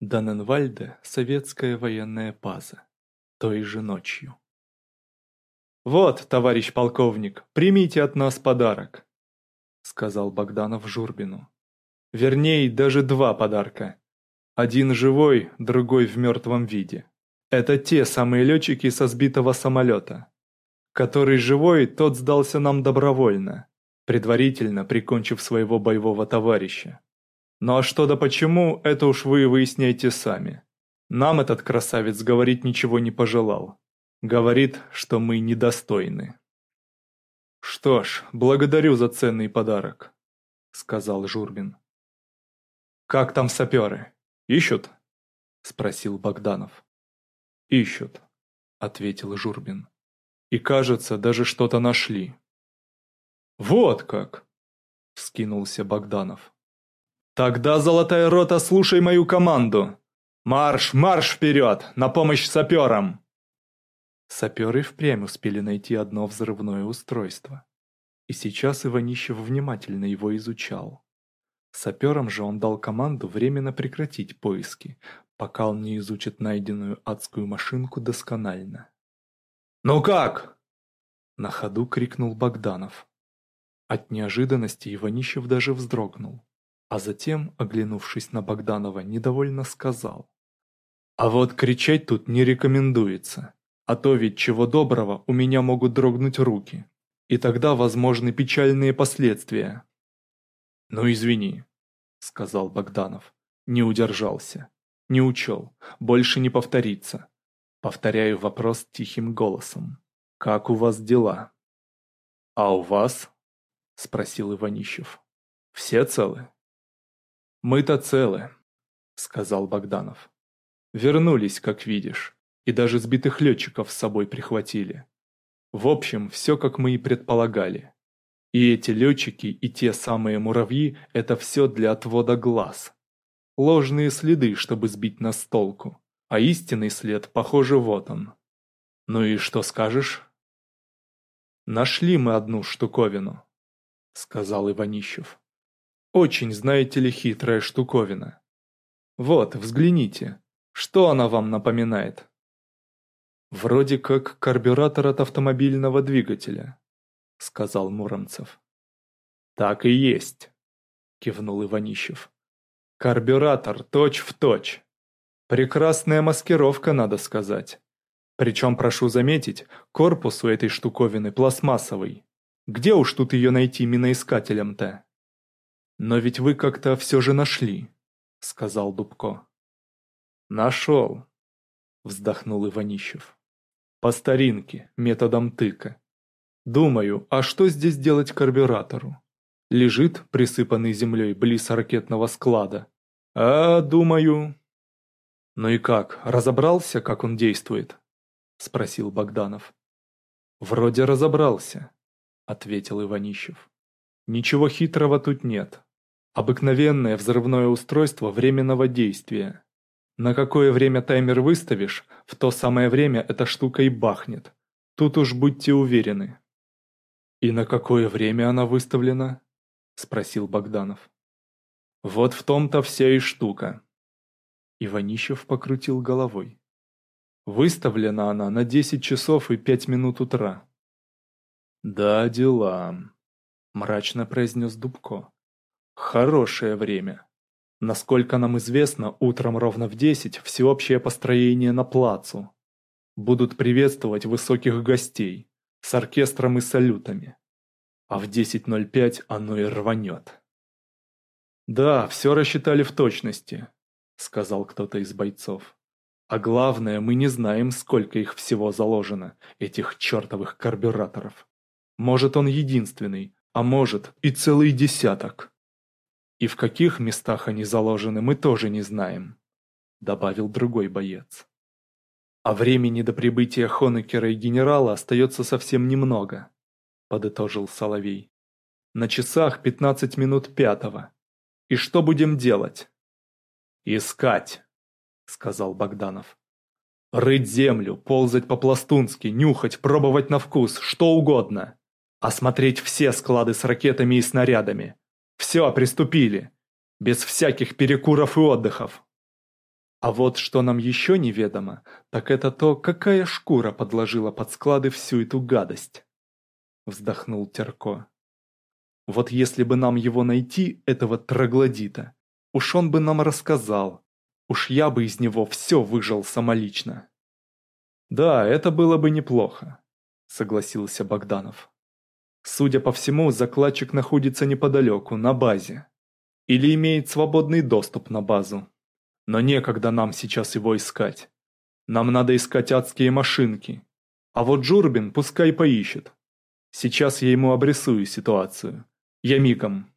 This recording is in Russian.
Даненвальде, советская военная база, той же ночью. «Вот, товарищ полковник, примите от нас подарок», — сказал Богданов Журбину. «Вернее, даже два подарка. Один живой, другой в мертвом виде. Это те самые летчики со сбитого самолета. Который живой, тот сдался нам добровольно, предварительно прикончив своего боевого товарища. Ну а что да почему, это уж вы выясняйте сами. Нам этот красавец говорить ничего не пожелал. Говорит, что мы недостойны. «Что ж, благодарю за ценный подарок», — сказал Журбин. «Как там саперы? Ищут?» — спросил Богданов. «Ищут», — ответил Журбин. «И, кажется, даже что-то нашли». «Вот как!» — вскинулся Богданов. «Тогда, Золотая Рота, слушай мою команду! Марш, марш вперед! На помощь саперам!» Саперы впрямь успели найти одно взрывное устройство. И сейчас Иванищев внимательно его изучал. Саперам же он дал команду временно прекратить поиски, пока он не изучит найденную адскую машинку досконально. «Ну как?» – на ходу крикнул Богданов. От неожиданности Иванищев даже вздрогнул а затем, оглянувшись на Богданова, недовольно сказал. «А вот кричать тут не рекомендуется, а то ведь чего доброго у меня могут дрогнуть руки, и тогда возможны печальные последствия». «Ну извини», — сказал Богданов, не удержался, не учел, больше не повторится. Повторяю вопрос тихим голосом. «Как у вас дела?» «А у вас?» — спросил Иванищев. «Все целы?» Мы-то целы, сказал Богданов. Вернулись, как видишь, и даже сбитых летчиков с собой прихватили. В общем, все как мы и предполагали. И эти летчики, и те самые муравьи – это все для отвода глаз. Ложные следы, чтобы сбить нас с толку. А истинный след, похоже, вот он. Ну и что скажешь? Нашли мы одну штуковину, сказал Иванищев. Очень, знаете ли, хитрая штуковина. Вот, взгляните, что она вам напоминает? Вроде как карбюратор от автомобильного двигателя, сказал Муромцев. Так и есть, кивнул Иванищев. Карбюратор точь в точь. Прекрасная маскировка, надо сказать. Причем, прошу заметить, корпус у этой штуковины пластмассовый. Где уж тут ее найти миноискателем-то? «Но ведь вы как-то все же нашли», — сказал Дубко. «Нашел», — вздохнул Иванищев. «По старинке, методом тыка. Думаю, а что здесь делать карбюратору? Лежит, присыпанный землей, близ ракетного склада. А, думаю...» «Ну и как, разобрался, как он действует?» — спросил Богданов. «Вроде разобрался», — ответил Иванищев. «Ничего хитрого тут нет. Обыкновенное взрывное устройство временного действия. На какое время таймер выставишь, в то самое время эта штука и бахнет. Тут уж будьте уверены. «И на какое время она выставлена?» – спросил Богданов. «Вот в том-то вся и штука». Иванищев покрутил головой. «Выставлена она на 10 часов и 5 минут утра». «Да, дела», – мрачно произнес Дубко. Хорошее время. Насколько нам известно, утром ровно в 10 всеобщее построение на плацу. Будут приветствовать высоких гостей с оркестром и салютами. А в 10.05 оно и рванет. «Да, все рассчитали в точности», — сказал кто-то из бойцов. «А главное, мы не знаем, сколько их всего заложено, этих чертовых карбюраторов. Может, он единственный, а может и целый десяток». «И в каких местах они заложены, мы тоже не знаем», — добавил другой боец. «А времени до прибытия Хонекера и генерала остается совсем немного», — подытожил Соловей. «На часах 15 минут пятого. И что будем делать?» «Искать», — сказал Богданов. «Рыть землю, ползать по-пластунски, нюхать, пробовать на вкус, что угодно. Осмотреть все склады с ракетами и снарядами. Все, приступили. Без всяких перекуров и отдыхов. А вот что нам еще неведомо, так это то, какая шкура подложила под склады всю эту гадость. Вздохнул Терко. Вот если бы нам его найти, этого троглодита, уж он бы нам рассказал. Уж я бы из него все выжил самолично. Да, это было бы неплохо, согласился Богданов. Судя по всему, закладчик находится неподалеку, на базе. Или имеет свободный доступ на базу. Но некогда нам сейчас его искать. Нам надо искать адские машинки. А вот Джурбин пускай поищет. Сейчас я ему обрисую ситуацию. Я мигом.